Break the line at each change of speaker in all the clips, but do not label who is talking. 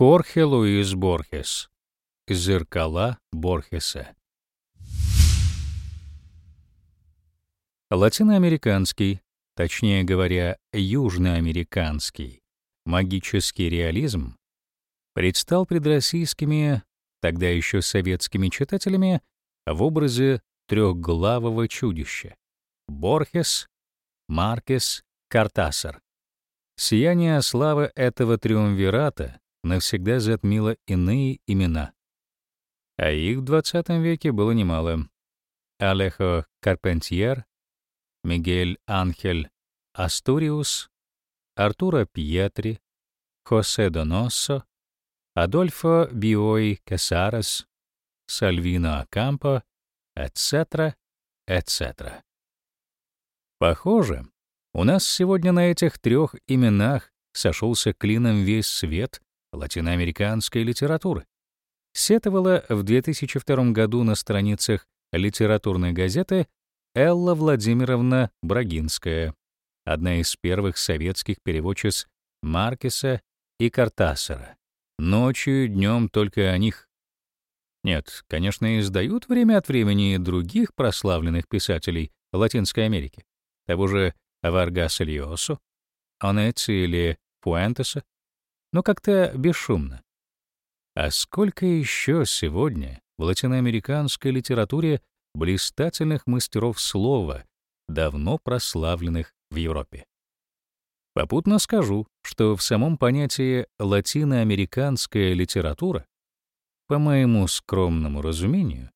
Хорхе Луис Борхес. Зеркала Борхеса. Латиноамериканский, точнее говоря, южноамериканский, магический реализм предстал пред российскими, тогда еще советскими читателями в образе трехглавого чудища — Борхес, Маркес, Картасар. Сияние славы этого триумвирата навсегда затмило иные имена. А их в XX веке было немало. Алехо Карпентьер, Мигель Анхель Астуриус, Артуро Пьетри, Хосе Доноссо, Адольфо Биой Кесарес, Сальвино Акампо, etc., etc. Похоже, у нас сегодня на этих трех именах сошелся клином весь свет латиноамериканской литературы. Сетовала в 2002 году на страницах литературной газеты Элла Владимировна Брагинская, одна из первых советских переводчиц Маркеса и Картасара. Ночью и днем только о них. Нет, конечно, издают время от времени других прославленных писателей Латинской Америки, того же Варгаса Льосо, Онеци или Пуэнтеса, но как-то бесшумно. А сколько еще сегодня в латиноамериканской литературе блистательных мастеров слова, давно прославленных в Европе. Попутно скажу, что в самом понятии «латиноамериканская литература», по моему скромному разумению,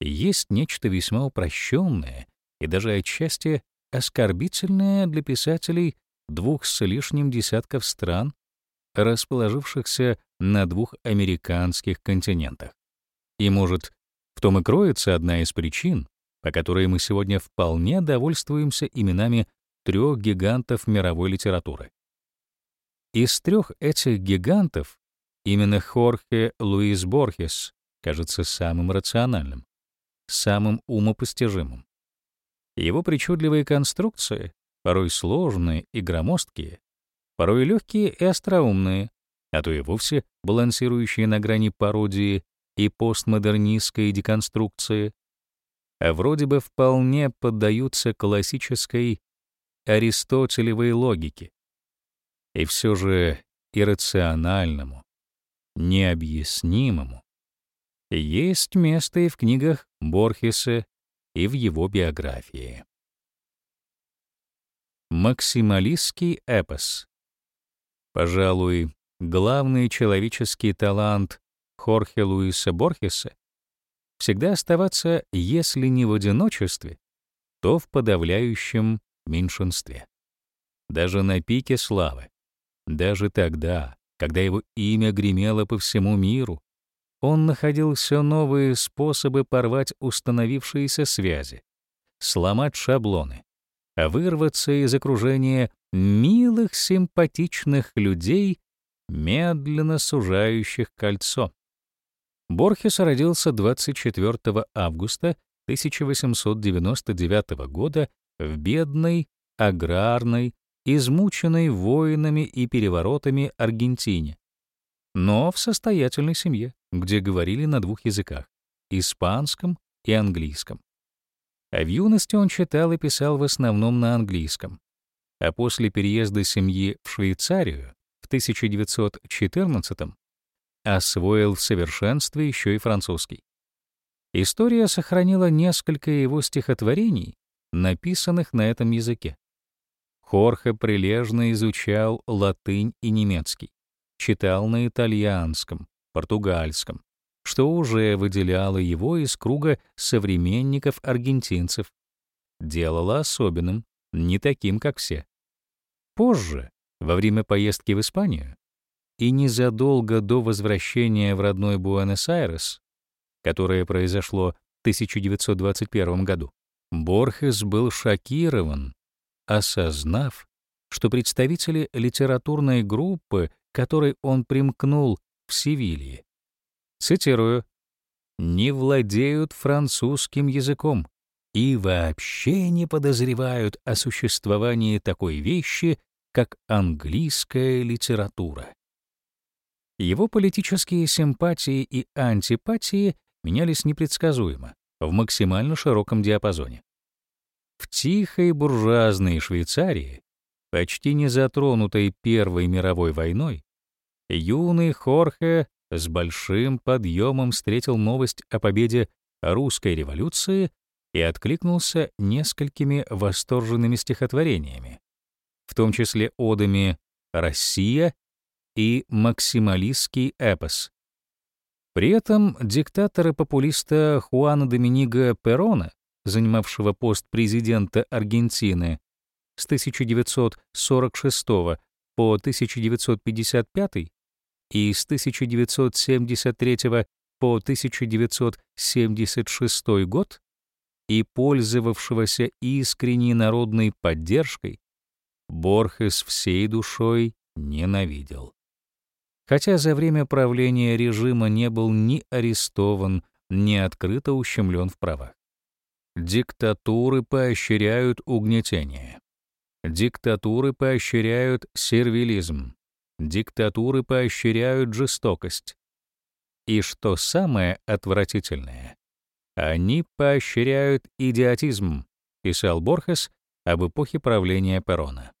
есть нечто весьма упрощенное и даже отчасти оскорбительное для писателей двух с лишним десятков стран, расположившихся на двух американских континентах. И, может, в том и кроется одна из причин, по которой мы сегодня вполне довольствуемся именами трех гигантов мировой литературы. Из трех этих гигантов именно Хорхе Луис Борхес кажется самым рациональным, самым умопостижимым. Его причудливые конструкции, порой сложные и громоздкие, порой легкие и остроумные, а то и вовсе балансирующие на грани пародии и постмодернистской деконструкции, а вроде бы вполне поддаются классической аристотелевой логике. И все же иррациональному, необъяснимому есть место и в книгах Борхеса, и в его биографии. Максималистский эпос. Пожалуй, главный человеческий талант Хорхе Луиса Борхеса всегда оставаться, если не в одиночестве, то в подавляющем меньшинстве. Даже на пике славы, даже тогда, когда его имя гремело по всему миру, он находил все новые способы порвать установившиеся связи, сломать шаблоны, вырваться из окружения милых, симпатичных людей, медленно сужающих кольцо. Борхес родился 24 августа 1899 года в бедной, аграрной, измученной войнами и переворотами Аргентине, но в состоятельной семье, где говорили на двух языках — испанском и английском. А в юности он читал и писал в основном на английском. А после переезда семьи в Швейцарию в 1914 освоил в совершенстве еще и французский. История сохранила несколько его стихотворений, написанных на этом языке. Хорхе прилежно изучал латынь и немецкий, читал на итальянском, португальском, что уже выделяло его из круга современников-аргентинцев, делало особенным, не таким, как все. Позже, во время поездки в Испанию, и незадолго до возвращения в родной Буэнос-Айрес, которое произошло в 1921 году, Борхес был шокирован, осознав, что представители литературной группы, которой он примкнул в Севилье, цитирую, «не владеют французским языком и вообще не подозревают о существовании такой вещи, как английская литература». Его политические симпатии и антипатии менялись непредсказуемо, в максимально широком диапазоне. В тихой буржуазной Швейцарии, почти не затронутой Первой мировой войной, юный Хорхе с большим подъемом встретил новость о победе русской революции и откликнулся несколькими восторженными стихотворениями, в том числе одами «Россия» и «Максималистский эпос». При этом диктатора популиста Хуана Доминиго Перона, занимавшего пост президента Аргентины с 1946 по 1955 и с 1973 по 1976 год и пользовавшегося искренней народной поддержкой, Борхес всей душой ненавидел. Хотя за время правления режима не был ни арестован, ни открыто ущемлен в правах. Диктатуры поощряют угнетение. Диктатуры поощряют сервилизм. Диктатуры поощряют жестокость. И что самое отвратительное, они поощряют идиотизм, писал Борхес об эпохе правления Перона.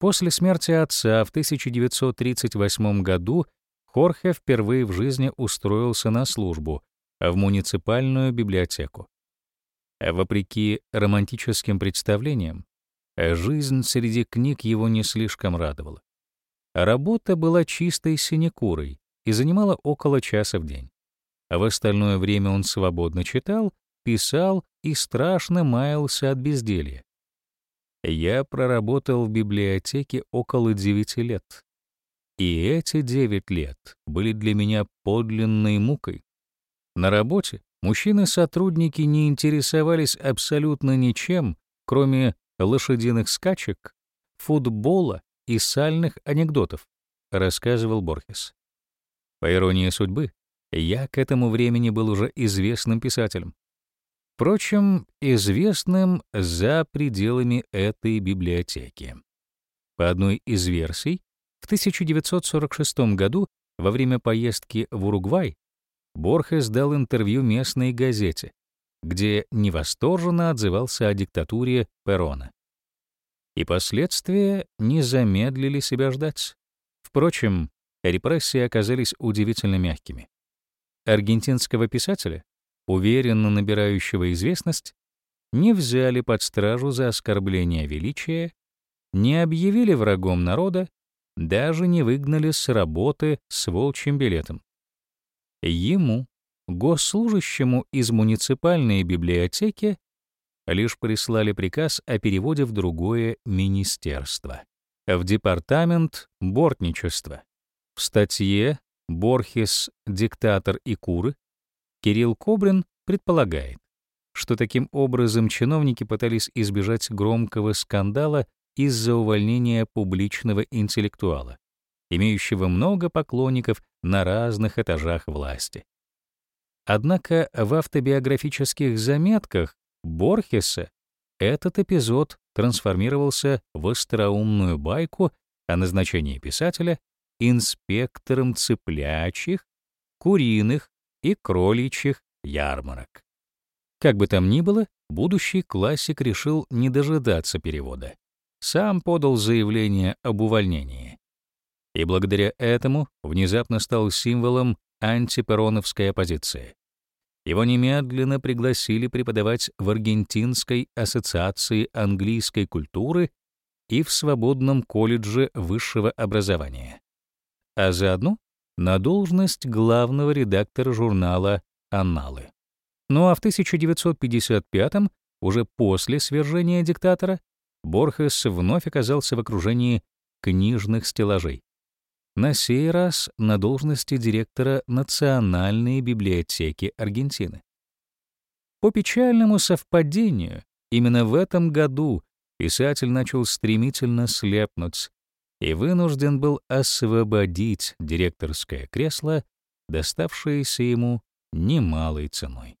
После смерти отца в 1938 году Хорхе впервые в жизни устроился на службу в муниципальную библиотеку. Вопреки романтическим представлениям, жизнь среди книг его не слишком радовала. Работа была чистой синекурой и занимала около часа в день. А в остальное время он свободно читал, писал и страшно маялся от безделья. Я проработал в библиотеке около девяти лет. И эти девять лет были для меня подлинной мукой. На работе мужчины-сотрудники не интересовались абсолютно ничем, кроме лошадиных скачек, футбола и сальных анекдотов, рассказывал Борхес. По иронии судьбы, я к этому времени был уже известным писателем. Впрочем, известным за пределами этой библиотеки. По одной из версий, в 1946 году во время поездки в Уругвай Борхес дал интервью местной газете, где невосторженно отзывался о диктатуре Перона. И последствия не замедлили себя ждать. Впрочем, репрессии оказались удивительно мягкими. Аргентинского писателя уверенно набирающего известность, не взяли под стражу за оскорбление величия, не объявили врагом народа, даже не выгнали с работы с волчьим билетом. Ему, госслужащему из муниципальной библиотеки, лишь прислали приказ о переводе в другое министерство, в департамент бортничества. В статье «Борхес, диктатор и куры» Кирилл Кобрин предполагает, что таким образом чиновники пытались избежать громкого скандала из-за увольнения публичного интеллектуала, имеющего много поклонников на разных этажах власти. Однако в автобиографических заметках Борхеса этот эпизод трансформировался в остроумную байку о назначении писателя инспектором цыплячьих, куриных и кроличьих ярмарок. Как бы там ни было, будущий классик решил не дожидаться перевода. Сам подал заявление об увольнении. И благодаря этому внезапно стал символом антипероновской оппозиции. Его немедленно пригласили преподавать в Аргентинской ассоциации английской культуры и в Свободном колледже высшего образования. А заодно на должность главного редактора журнала «Анналы». Ну а в 1955 уже после свержения диктатора, Борхес вновь оказался в окружении книжных стеллажей. На сей раз на должности директора Национальной библиотеки Аргентины. По печальному совпадению, именно в этом году писатель начал стремительно слепнуть и вынужден был освободить директорское кресло, доставшееся ему немалой ценой.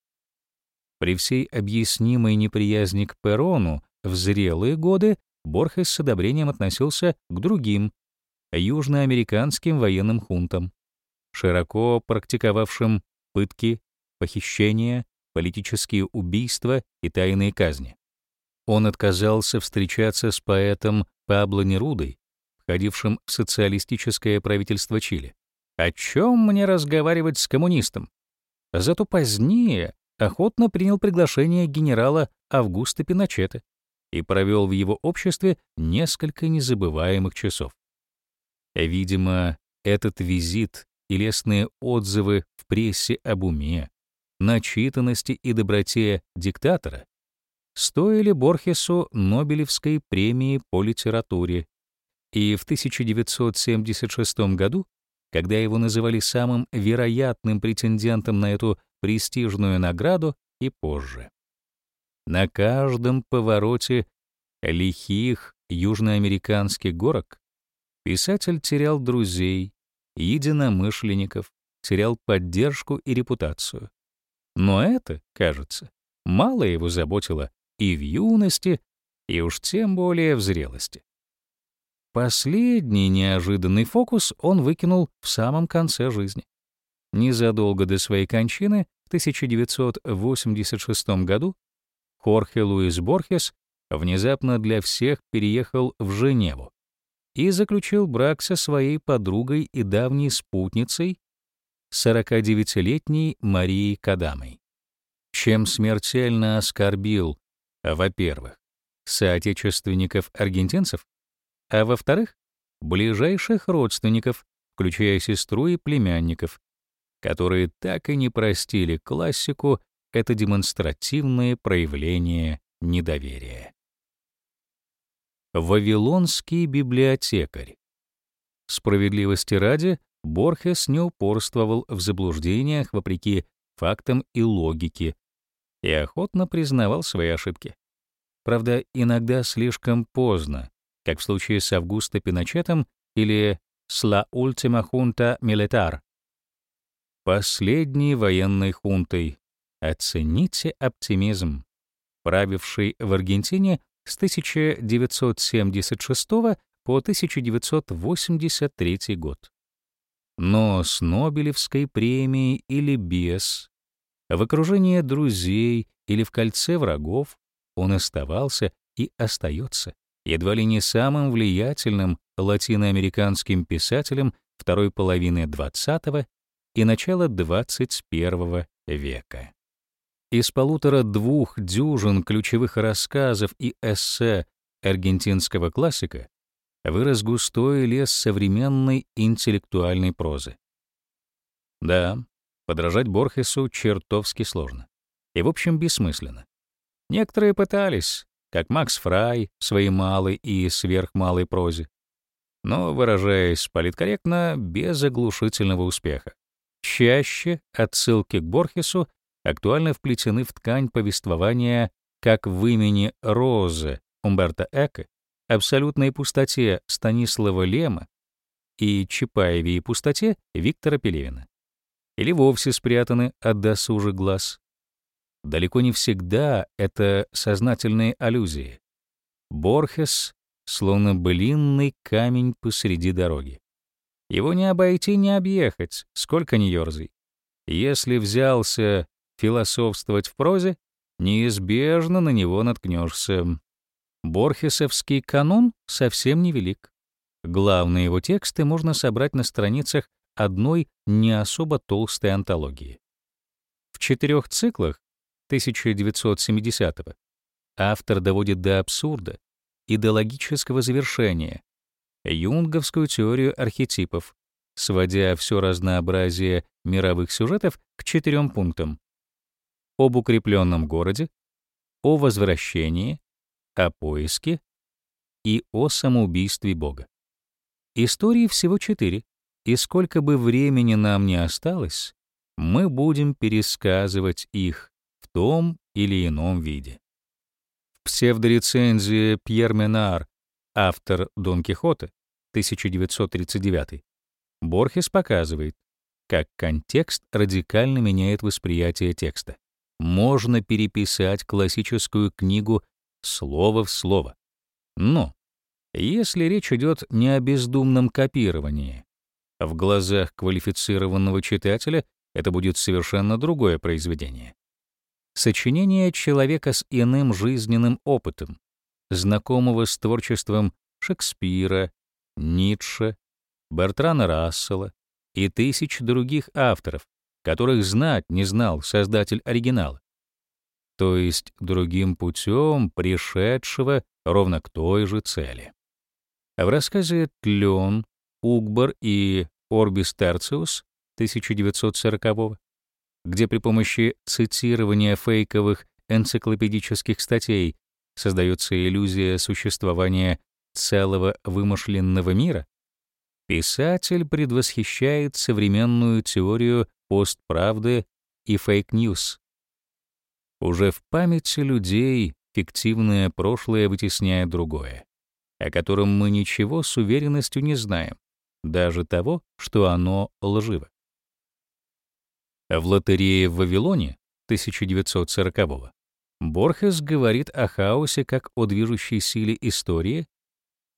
При всей объяснимой неприязни к Перону в зрелые годы Борхес с одобрением относился к другим южноамериканским военным хунтам, широко практиковавшим пытки, похищения, политические убийства и тайные казни. Он отказался встречаться с поэтом Пабло Нерудой, входившим в социалистическое правительство Чили. О чем мне разговаривать с коммунистом? Зато позднее охотно принял приглашение генерала Августа Пиночета и провел в его обществе несколько незабываемых часов. Видимо, этот визит и лестные отзывы в прессе об уме, начитанности и доброте диктатора стоили Борхесу Нобелевской премии по литературе, и в 1976 году, когда его называли самым вероятным претендентом на эту престижную награду, и позже. На каждом повороте лихих южноамериканских горок писатель терял друзей, единомышленников, терял поддержку и репутацию. Но это, кажется, мало его заботило и в юности, и уж тем более в зрелости. Последний неожиданный фокус он выкинул в самом конце жизни. Незадолго до своей кончины, в 1986 году, Хорхе Луис Борхес внезапно для всех переехал в Женеву и заключил брак со своей подругой и давней спутницей, 49-летней Марией Кадамой, чем смертельно оскорбил, во-первых, соотечественников-аргентинцев, а во-вторых, ближайших родственников, включая сестру и племянников, которые так и не простили классику это демонстративное проявление недоверия. Вавилонский библиотекарь. Справедливости ради, Борхес не упорствовал в заблуждениях вопреки фактам и логике и охотно признавал свои ошибки. Правда, иногда слишком поздно, как в случае с Августо Пиночетом или с «La Ultima Junta Militar», последней военной хунтой. Оцените оптимизм, правивший в Аргентине с 1976 по 1983 год. Но с Нобелевской премией или без, в окружении друзей или в кольце врагов, он оставался и остается едва ли не самым влиятельным латиноамериканским писателем второй половины XX и начала XXI века. Из полутора-двух дюжин ключевых рассказов и эссе аргентинского классика вырос густой лес современной интеллектуальной прозы. Да, подражать Борхесу чертовски сложно. И, в общем, бессмысленно. Некоторые пытались, как Макс Фрай в своей малой и сверхмалой прозе, но, выражаясь политкорректно, без оглушительного успеха. Чаще отсылки к Борхесу актуально вплетены в ткань повествования как в имени Розы Умберто Эко, абсолютной пустоте Станислава Лема и Чапаеве и пустоте Виктора Пелевина. Или вовсе спрятаны от досужих глаз. Далеко не всегда это сознательные аллюзии. Борхес словно былинный камень посреди дороги. Его не обойти, не объехать, сколько ни ерзай. Если взялся философствовать в прозе, неизбежно на него наткнешься. Борхесовский канон совсем невелик. Главные его тексты можно собрать на страницах одной не особо толстой антологии. В четырех циклах 1970-го автор доводит до абсурда и до логического завершения юнговскую теорию архетипов, сводя все разнообразие мировых сюжетов к четырем пунктам об укрепленном городе, о возвращении, о поиске и о самоубийстве Бога. Истории всего четыре, и сколько бы времени нам ни осталось, мы будем пересказывать их том или ином виде. В псевдорецензии Пьер Менар, автор Дон Кихота, 1939, Борхес показывает, как контекст радикально меняет восприятие текста можно переписать классическую книгу слово в слово. Но если речь идет не о бездумном копировании, В глазах квалифицированного читателя это будет совершенно другое произведение. Сочинение человека с иным жизненным опытом, знакомого с творчеством Шекспира, Ницше, Бертрана Рассела и тысяч других авторов, которых знать не знал создатель оригинала. То есть другим путем пришедшего ровно к той же цели. В рассказе «Тлен», «Укбар» и «Orbis Tertius» 1940 где при помощи цитирования фейковых энциклопедических статей создается иллюзия существования целого вымышленного мира, писатель предвосхищает современную теорию постправды и фейк-ньюс. Уже в памяти людей фиктивное прошлое вытесняет другое, о котором мы ничего с уверенностью не знаем, даже того, что оно лживо. В лотерее в Вавилоне 1940-го Борхес говорит о хаосе как о движущей силе истории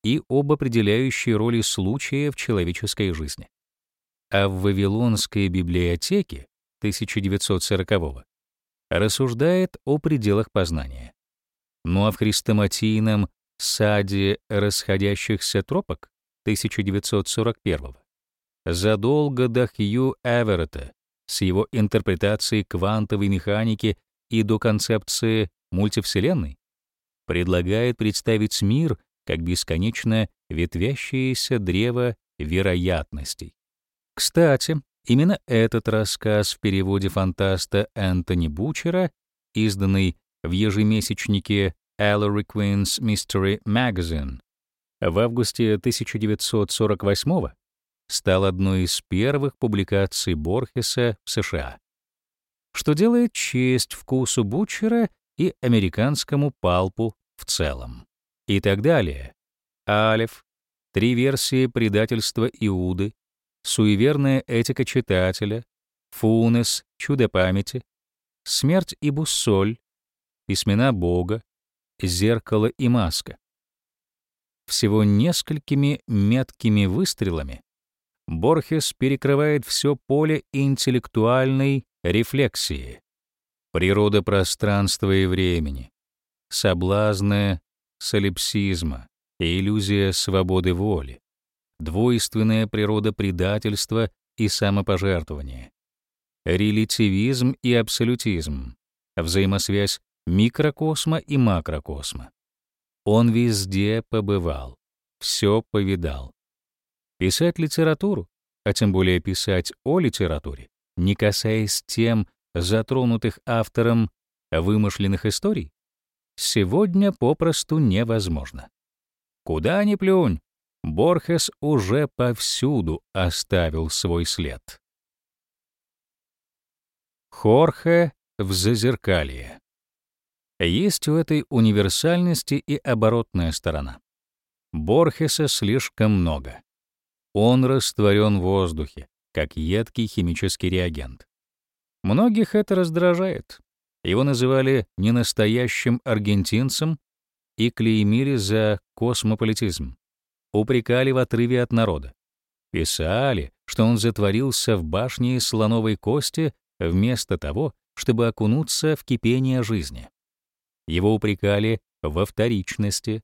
и об определяющей роли случая в человеческой жизни. А в Вавилонской библиотеке 1940-го рассуждает о пределах познания. Ну а в хрестоматийном «Саде расходящихся тропок» 1941-го задолго до Хью Эверетта с его интерпретацией квантовой механики и до концепции мультивселенной, предлагает представить мир как бесконечно ветвящееся древо вероятностей. Кстати, именно этот рассказ в переводе фантаста Энтони Бучера, изданный в ежемесячнике Ellery Queen's Mystery Magazine в августе 1948 стал одной из первых публикаций Борхеса в США, что делает честь вкусу Бучера и американскому палпу в целом. И так далее. Алиф, три версии предательства Иуды, суеверная этика читателя, Фунес, чудо памяти, смерть и буссоль, письмена Бога, зеркало и маска. Всего несколькими меткими выстрелами Борхес перекрывает все поле интеллектуальной рефлексии, природа пространства и времени, соблазны солипсизма и иллюзия свободы воли, двойственная природа предательства и самопожертвования, релятивизм и абсолютизм, взаимосвязь микрокосма и макрокосма. Он везде побывал, все повидал. Писать литературу, а тем более писать о литературе, не касаясь тем затронутых автором вымышленных историй, сегодня попросту невозможно. Куда ни плюнь, Борхес уже повсюду оставил свой след. Хорхе в зазеркалье. Есть у этой универсальности и оборотная сторона. Борхеса слишком много. Он растворен в воздухе, как едкий химический реагент. Многих это раздражает. Его называли ненастоящим аргентинцем и клеймили за космополитизм. Упрекали в отрыве от народа. Писали, что он затворился в башне слоновой кости вместо того, чтобы окунуться в кипение жизни. Его упрекали во вторичности,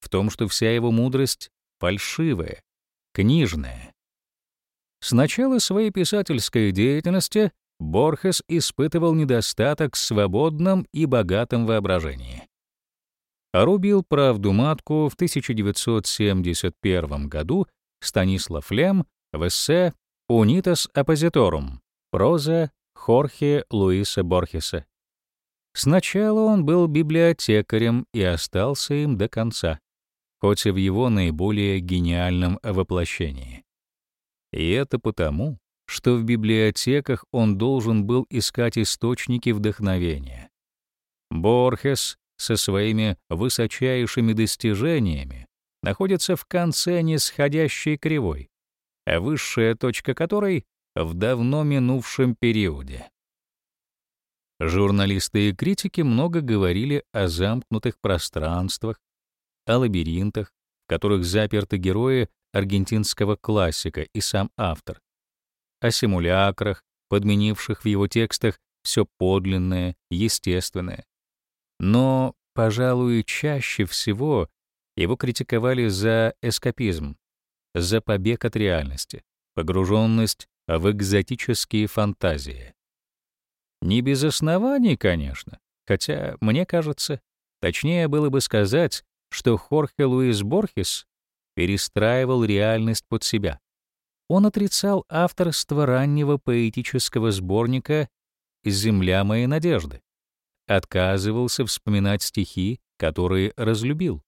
в том, что вся его мудрость фальшивая, книжное. С начала своей писательской деятельности Борхес испытывал недостаток в свободном и богатом воображении. Рубил правду матку в 1971 году Станислав Лем в эссе «Unitas Oppositorum» проза Хорхе Луиса Борхеса. Сначала он был библиотекарем и остался им до конца хоть и в его наиболее гениальном воплощении. И это потому, что в библиотеках он должен был искать источники вдохновения. Борхес со своими высочайшими достижениями находится в конце нисходящей кривой, а высшая точка которой — в давно минувшем периоде. Журналисты и критики много говорили о замкнутых пространствах, о лабиринтах, в которых заперты герои аргентинского классика и сам автор, о симулякрах, подменивших в его текстах все подлинное, естественное. Но, пожалуй, чаще всего его критиковали за эскапизм, за побег от реальности, погруженность в экзотические фантазии. Не без оснований, конечно, хотя, мне кажется, точнее было бы сказать, что Хорхе Луис Борхес перестраивал реальность под себя. Он отрицал авторство раннего поэтического сборника «Земля моей надежды», отказывался вспоминать стихи, которые разлюбил,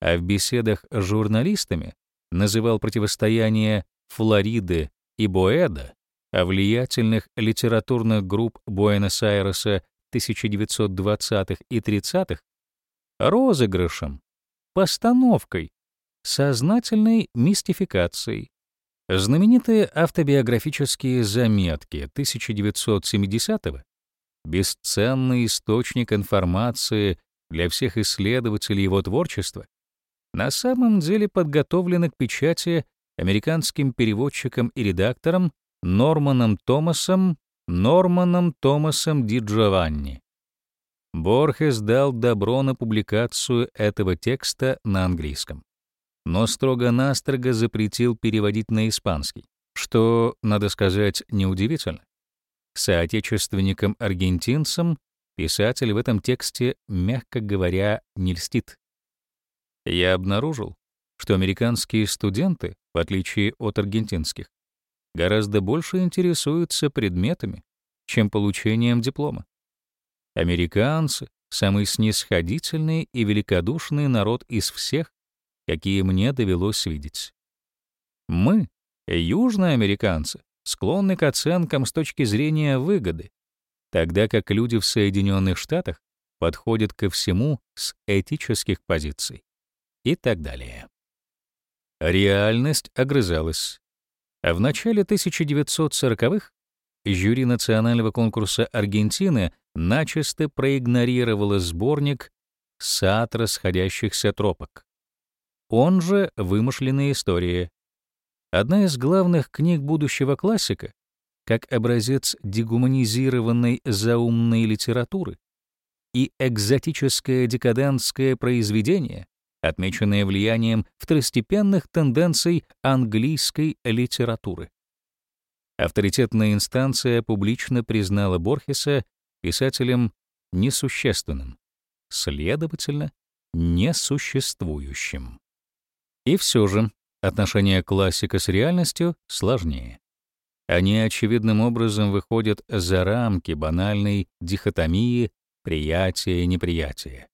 а в беседах с журналистами называл противостояние Флориды и Боэда, а влиятельных литературных групп Буэнос-Айреса 1920-х и 30-х, розыгрышем, постановкой, сознательной мистификацией. Знаменитые автобиографические заметки 1970-го бесценный источник информации для всех исследователей его творчества, на самом деле подготовлены к печати американским переводчиком и редактором Норманом Томасом Норманом Томасом Ди Джованни. Борхес дал добро на публикацию этого текста на английском, но строго-настрого запретил переводить на испанский, что, надо сказать, неудивительно. Соотечественникам-аргентинцам писатель в этом тексте, мягко говоря, не льстит. Я обнаружил, что американские студенты, в отличие от аргентинских, гораздо больше интересуются предметами, чем получением диплома. Американцы — самый снисходительный и великодушный народ из всех, какие мне довелось видеть. Мы, южные американцы, склонны к оценкам с точки зрения выгоды, тогда как люди в Соединенных Штатах подходят ко всему с этических позиций и так далее. Реальность огрызалась. А в начале 1940-х жюри национального конкурса Аргентины начисто проигнорировало сборник «Сад расходящихся тропок». Он же «Вымышленные истории». Одна из главных книг будущего классика, как образец дегуманизированной заумной литературы и экзотическое декадентское произведение, отмеченное влиянием второстепенных тенденций английской литературы. Авторитетная инстанция публично признала Борхеса писателем несущественным, следовательно, несуществующим. И все же отношение классика с реальностью сложнее. Они очевидным образом выходят за рамки банальной дихотомии приятия и неприятия.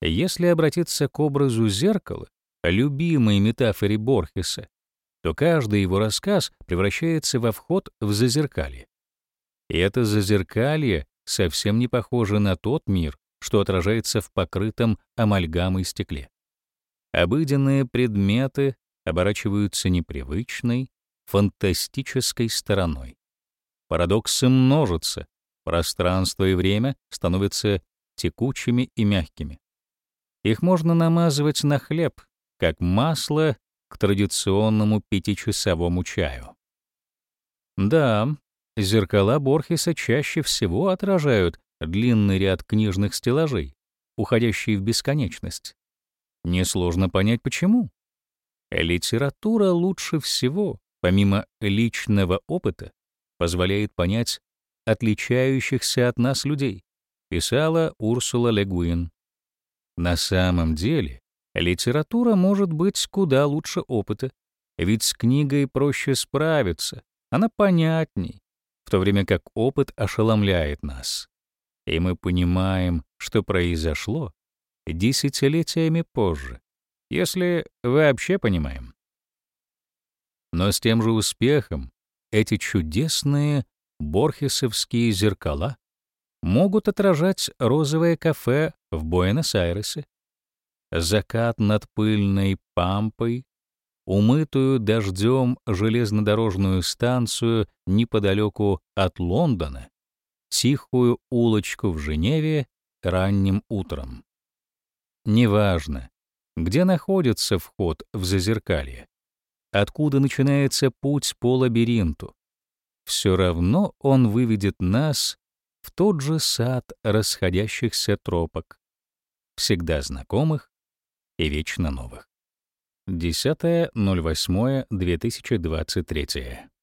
Если обратиться к образу зеркала, любимой метафоре Борхеса, то каждый его рассказ превращается во вход в зазеркалье. И это зазеркалье совсем не похоже на тот мир, что отражается в покрытом амальгамой стекле. Обыденные предметы оборачиваются непривычной, фантастической стороной. Парадоксы множатся, пространство и время становятся текучими и мягкими. Их можно намазывать на хлеб, как масло к традиционному пятичасовому чаю. Да, зеркала Борхеса чаще всего отражают длинный ряд книжных стеллажей, уходящий в бесконечность. Несложно понять, почему. Литература лучше всего, помимо личного опыта, позволяет понять отличающихся от нас людей, писала Урсула Легуин. На самом деле, литература может быть куда лучше опыта, ведь с книгой проще справиться, она понятней, в то время как опыт ошеломляет нас. И мы понимаем, что произошло десятилетиями позже, если вообще понимаем. Но с тем же успехом эти чудесные борхесовские зеркала могут отражать розовое кафе в Буэнос-Айресе, закат над пыльной пампой, умытую дождем железнодорожную станцию неподалеку от Лондона, тихую улочку в Женеве ранним утром. Неважно, где находится вход в зазеркалье, откуда начинается путь по лабиринту, все равно он выведет нас в тот же сад расходящихся тропок, всегда знакомых и вечно новых. 10.08.2023